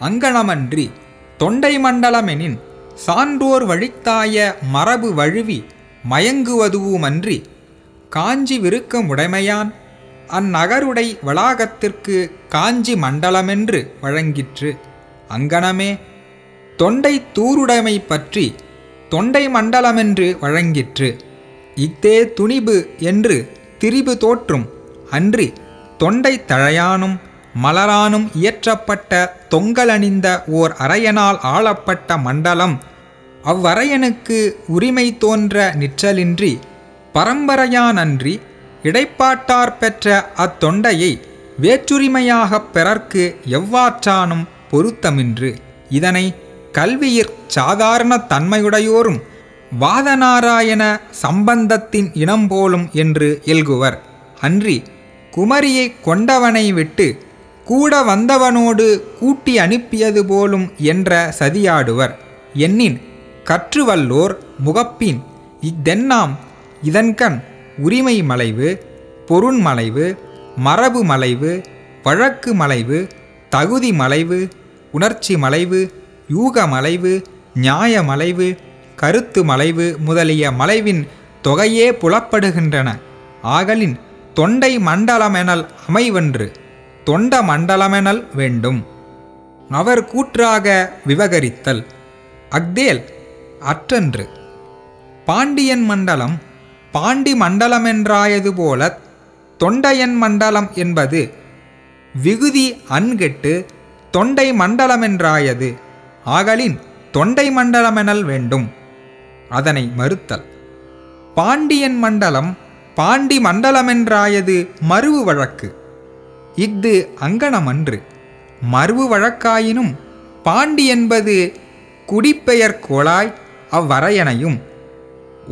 அங்கனமன்றி தொண்டை மண்டலமெனின் சான்றோர் வழித்தாய மரபு வழுவி மயங்குவதுவுமன்றி காஞ்சி விருக்கமுடைமையான் அந்நகருடை வளாகத்திற்கு காஞ்சி மண்டலமென்று வழங்கிற்று. அங்கனமே தொண்டை தூருடைமை பற்றி தொண்டை மண்டலமென்று வழங்கிற்று. இத்தே துணிபு என்று திரிபு தோற்றும் அன்றி தொண்டை தழையானும் மலரானும் இயற்றப்பட்ட தொங்கலணிந்த ஓர் அரையனால் ஆளப்பட்ட மண்டலம். அவ்வரையனுக்கு உரிமை தோன்ற நிற்றலின்றி பரம்பரையானன்றி இடைப்பாட்டார் பெற்ற அத்தொண்டையை வேற்றுரிமையாகப் பெறற்கு எவ்வாற்றானும் பொருத்தமின்று. இதனை கல்வியிற் சாதாரண தன்மையுடையோரும் வாதநாராயண சம்பந்தத்தின் இனம் போலும் என்று எல்குவர் அன்றி குமரியை கொண்டவனை விட்டு கூட வந்தவனோடு கூட்டி அனுப்பியது போலும் என்ற சதியாடுவர். எண்ணின் கற்றுவல்லோர் முகப்பின் இத்தென்னாம் இதன்கண் உரிமை மலைவு பொருண்மலைவு மரபு மலைவு வழக்கு மலைவு தகுதி மலைவு உணர்ச்சி மலைவு யூக மலைவு நியாய மலைவு கருத்து மலைவு முதலிய மலைவின் தொகையே புலப்படுகின்றன. ஆகலின் தொண்டை மண்டலமெனல் அமைவென்று தொண்ட மண்டலமெனல் வேண்டும். அவர் கூற்றாக விவகரித்தல். அக்தேல் அற்றன்று. பாண்டியன் மண்டலம் பாண்டி மண்டலமென்றாயது போல தொண்டையன் மண்டலம் என்பது விகுதி அன்கெட்டு தொண்டை மண்டலமென்றாயது. ஆகலின் தொண்டை மண்டலமெனல் வேண்டும். அதனை மறுத்தல். பாண்டியன் மண்டலம் பாண்டி மண்டலமென்றாயது மறுவு வழக்கு. இஃது அங்கனமன்று. மறுவு வழக்காயினும் பாண்டி என்பது குடிப்பெயர் கோளாய் அவ்வரையனையும்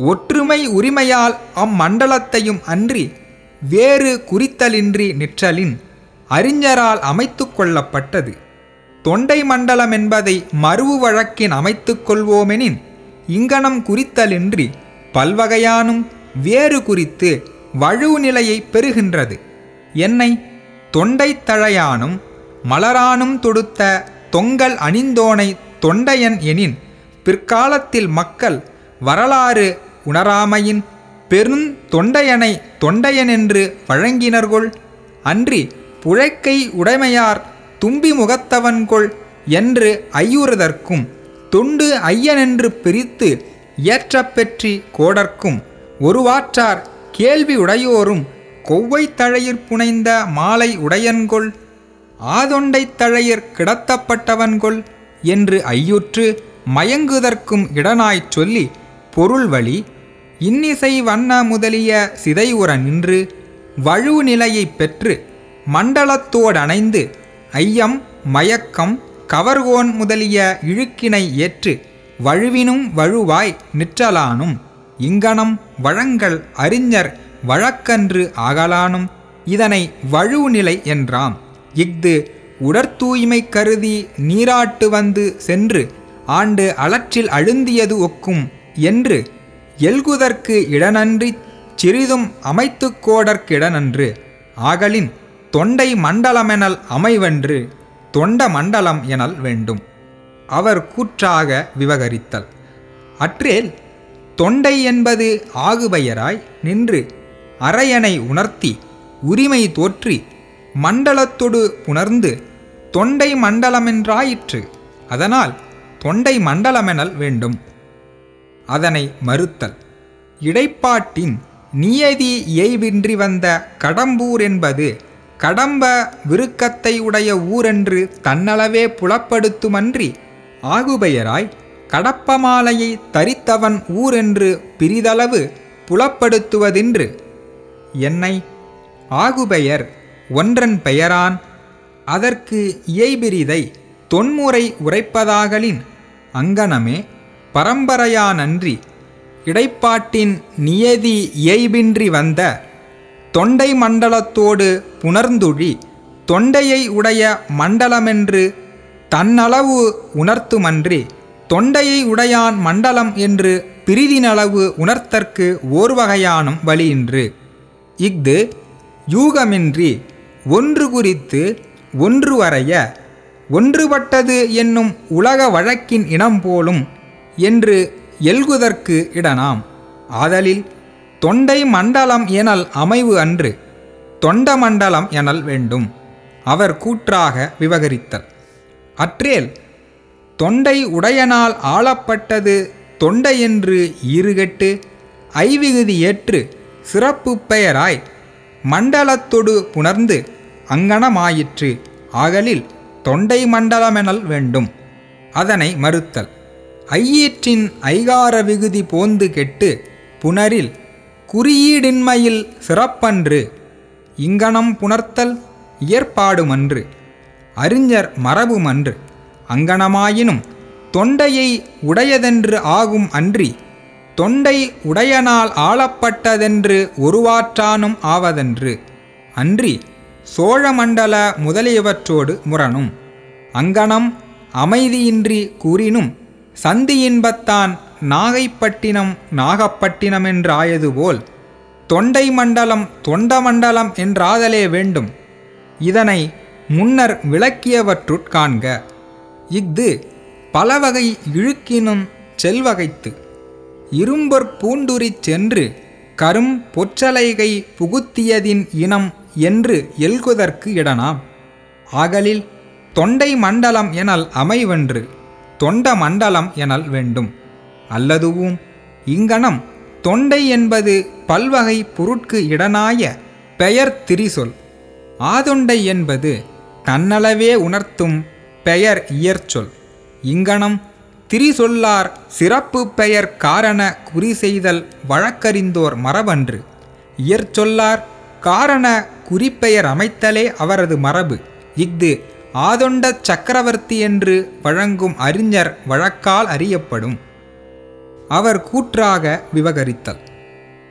ஒற்றுமை உரிமையால் அம்மண்டலத்தையும் அன்றி வேறு குறித்தலின்றி நிற்றலின் அறிஞரால் அமைத்து கொள்ளப்பட்டது. தொண்டை மண்டலம் என்பதை மறுவு வழக்கின் அமைத்து கொள்வோமெனின் இங்கனம் குறித்தலின்றி பல்வகையானும் வேறு குறித்து வழுவு நிலையை பெறுகின்றது. என்னை தொண்டைத்தழையானும் மலரானும் தொடுத்த தொங்கல் அணிந்தோனை தொண்டையன் எனின் பிற்காலத்தில் மக்கள் வரலாறு உணராமையின் பெருந் தொண்டையனை தொண்டையன் என்று வழங்கினர்கொள். அன்றி புழைக்கை உடைமையார் தும்பி முகத்தவன்கொள் என்று ஐயுறுதற்கும் தொண்டு ஐயனென்று பிரித்து ஏற்றப்பெற்றி கோடர்க்கும் ஒருவாற்றார் கேள்வி உடையோரும் கொவ்வை தழையிற் புனைந்த மாலை உடையன்கொள் ஆதொண்டைத் தழையிற் கிடத்தப்பட்டவன்கொள் என்று ஐயுற்று மயங்குதற்கும் இடனாய்ச் சொல்லி பொருள் வழி இன்னிசை வண்ண முதலிய சிதைவுற நின்று வழு நிலையைப் பெற்று மண்டலத்தோடணைந்து ஐயம் மயக்கம் கவர்கோன் முதலிய இழுக்கினை ஏற்று வழுவினும் வழுவாய் நிற்றலானும் இங்கனம் வழங்கல் அறிஞர் வழக்கன்று ஆகலானும் இதனை வழுவுநிலை என்றாம். இஃது உடற்தூய்மை கருதி நீராட்டு வந்து சென்று ஆண்டு அலற்றில் அழுந்தியது ஒக்கும் என்று எல்குதற்கு இடனன்றி சிறிதும் அமைத்து கோடற்கிடனன்று. ஆகலின் தொண்டை மண்டலமெனல் அமைவென்று தொண்ட மண்டலம் எனல் வேண்டும். அவர் கூற்றாக விவகரித்தல். அற்றேல் தொண்டை என்பது ஆகுபெயராய் நின்று அரையனை உணர்த்தி உரிமை தோற்றி மண்டலத்தொடு புணர்ந்து தொண்டை மண்டலமென்றாயிற்று. அதனால் தொண்டை மண்டலமெனல் வேண்டும். அதனை மறுத்தல். இடைப்பாட்டின் நியதி இயைவின்றி வந்த கடம்பூர் என்பது கடம்ப விருக்கத்தை உடைய ஊரென்று தன்னளவே புலப்படுத்துமன்றி ஆகுபெயராய் கடப்பமாலையை தரித்தவன் ஊரென்று பிரிதளவு புலப்படுத்துவதின்று என்னை ஆகுபெயர் ஒன்றன் பெயரான் அதற்கு இயைபிரிதை தொன்முறை உரைப்பதாகலின் அங்கனமே பரம்பரையானன்றி இடைப்பாட்டின் நியதி இயைபின்றி வந்த தொண்டை மண்டலத்தோடு புணர்ந்துழி தொண்டையை உடைய மண்டலமென்று தன்னளவு உணர்த்துமன்றி தொண்டையை உடையான் மண்டலம் என்று பிரிதினளவு உணர்த்தற்கு ஓர்வகையானும் வழியின்று இஃது யூகமின்றி ஒன்று குறித்து ஒன்று வரைய ஒன்றுபட்டது என்னும் உலக வழக்கின் இனம் போலும் என்று எல்குதற்கு இடனாம். ஆதலில் தொண்டை மண்டலம் எனல் அமைவு அன்று தொண்ட மண்டலம் எனல் வேண்டும். அவர் கூற்றாக விவகரித்தல். அற்றேல் தொண்டை உடையனால் ஆளப்பட்டது தொண்டை என்று ஈறுகட்டு ஐவிகுதி ஏற்று சிறப்பு பெயராய் மண்டலத்தொடு புணர்ந்து அங்கனமாயிற்று. ஆகலில் தொண்டை மண்டலமெனல் வேண்டும். அதனை மறுத்தல். ஐயீற்றின் ஐகார விகுதி போந்து கெட்டு புனரில் குறியீடின்மையில் சிறப்பன்று. இங்கனம் புணர்த்தல் இயற்பாடுமன்று. அறிஞர் மரபுமன்று. அங்கனமாயினும் தொண்டையை உடையதென்று ஆகும் அன்றி தொண்டை உடையனால் ஆளப்பட்டதென்று ஒருவாற்றானும் ஆவதென்று. அன்றி சோழமண்டல முதலியவற்றோடு முரணும் அங்கனம் அமைதியின்றி கூறினும் சந்தியின்பத்தான் நாகைப்பட்டினம் நாகப்பட்டினம் என்றாயதுபோல் தொண்டை மண்டலம் தொண்ட மண்டலம் என்றாதலே வேண்டும். இதனை முன்னர் விளக்கியவற்றுட்காண்க இஃது பலவகை இழுக்கினும் செல்வகைத்து. இரும்பொற் பூண்டுரி சென்று கரும் பொற்றலைகை புகுத்தியதின் இனம் என்று எல்குதற்கு இடனாம். ஆகலில் தொண்டை மண்டலம் எனல் அமைவென்று தொண்ட மண்டலம் எனல் வேண்டும். அல்லதுவும் இங்கனம் தொண்டை என்பது பல்வகை பொருட்கு இடனாய பெயர் திரிசொல். ஆதொண்டை என்பது தன்னளவே உணர்த்தும் பெயர் இயற்சொல். இங்கனம் திரிசொல்லார் சிறப்பு பெயர் காரண குறி செய்தல் வழக்கறிந்தோர் மரபன்று. இயற்சொல்லார் காரண குறிப்பெயர் அமைத்தலே அவரது மரபு. இஃது ஆதொண்ட சக்கரவர்த்தி என்று வழங்கும் அறிஞர் வழக்கால் அறியப்படும். அவர் கூற்றாக விவகரித்தல்.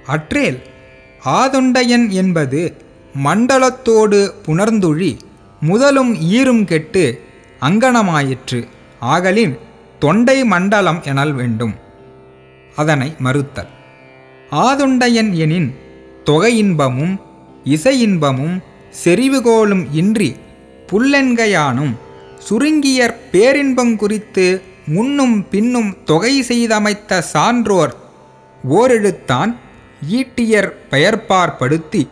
அற்றேல் ஆதொண்டையன் என்பது மண்டலத்தோடு புணர்ந்துழி முதலும் ஈரும் கெட்டு அங்கனமாயிற்று. ஆகலின் தொண்டை மண்டலம் எனல் வேண்டும். அதனை மறுத்தல். ஆதுண்டையன் எனின் தொகையின்பமும் இசையின்பமும் செறிவுகோலும் இன்றி புல்லென்கையானும் சுருங்கியற் பேரின்பம் குறித்து முன்னும் பின்னும் தொகை செய்தமைத்த சான்றோர் ஓரெழுத்தான் ஈட்டியர் பெயர்ப்பார்படுத்தி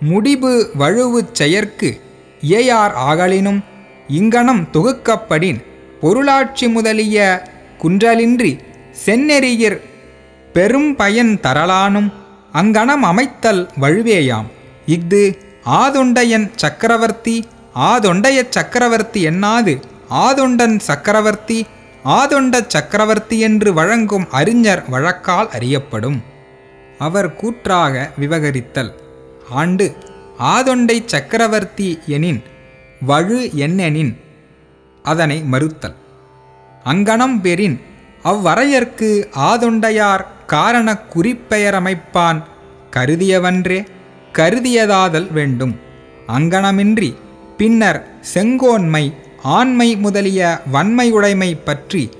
முடிவு வழுவுச் செயற்கு ஏயார் ஆகலினும் இங்கனம் தொகுக்கப்படின் பொருளாட்சி முதலிய குன்றலின்றி செந்நெறியிற் பெரும் பயன் தரலானும் அங்கனம் அமைத்தல் வழுவேயாம். இஃது ஆதொண்டையன் சக்கரவர்த்தி ஆதொண்டைய சக்கரவர்த்தி என்னாது? ஆதொண்டன் சக்கரவர்த்தி ஆதொண்ட சக்கரவர்த்தி என்று வழங்கும் அறிஞர் வழக்கால் அறியப்படும். அவர் கூற்றாக விவகரித்தல். ஆண்டு ஆதொண்டை சக்கரவர்த்தி எனின் வழு என்னெனின்? அதனை மறுத்தல். அங்கனம் பெறின் அவ்வரையர்க்கு ஆதொண்டையார் காரண குறிப்பெயரமைப்பான் கருதியவன்றே கருதியதாதல் வேண்டும். அங்கனமின்றி பின்னர் செங்கோன்மை ஆண்மை முதலிய வன்மையுடைமை பற்றி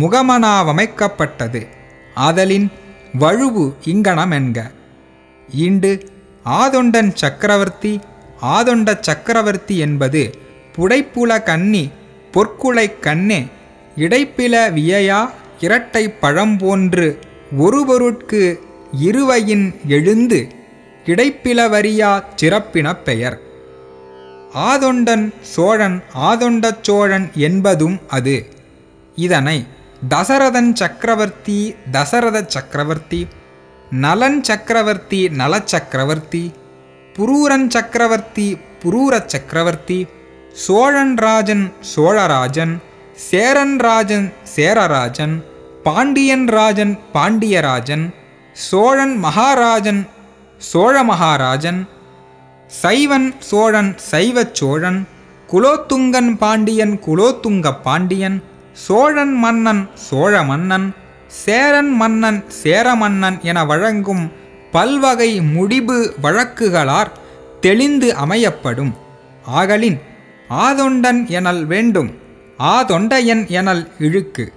முகமனாவமைக்கப்பட்டது. ஆதலின் வழுவு இங்கனமென்க. ஈண்டு ஆதொண்டன் சக்கரவர்த்தி ஆதொண்ட சக்கரவர்த்தி என்பது புடைப்புல கன்னி பொற்குலை கண்ணே இடைப்பில வியையா இரட்டை பழம்போன்று ஒருவருட்கு இருவையின் எழுந்து கிடைப்பிலவரியா சிறப்பினப் பெயர். ஆதொண்டன் சோழன் ஆதொண்டச் சோழன் என்பதும் அது. இதனை தசரதன் சக்கரவர்த்தி தசரத சக்கரவர்த்தி நலன் சக்கரவர்த்தி நலச்சக்கரவர்த்தி புரூரன் சக்கரவர்த்தி புரூர சக்கரவர்த்தி சோழன் ராஜன் சோழராஜன் சேரன் ராஜன் சேரராஜன் பாண்டியன் ராஜன் பாண்டியராஜன் சோழன் மகாராஜன் சோழ மகாராஜன் சைவன் சோழன் சைவச் சோழன் குலோத்துங்கன் பாண்டியன் குலோத்துங்க பாண்டியன் சோழன் மன்னன் சோழ மன்னன் சேரன் மன்னன் சேர மன்னன் என வழங்கும் பல்வகை முடிவு வழக்குகளார் தெளிந்து அமையப்படும். ஆகலின் ஆதொண்டன் எனல் வேண்டும். ஆதொண்டையன் எனல் இழுக்கு.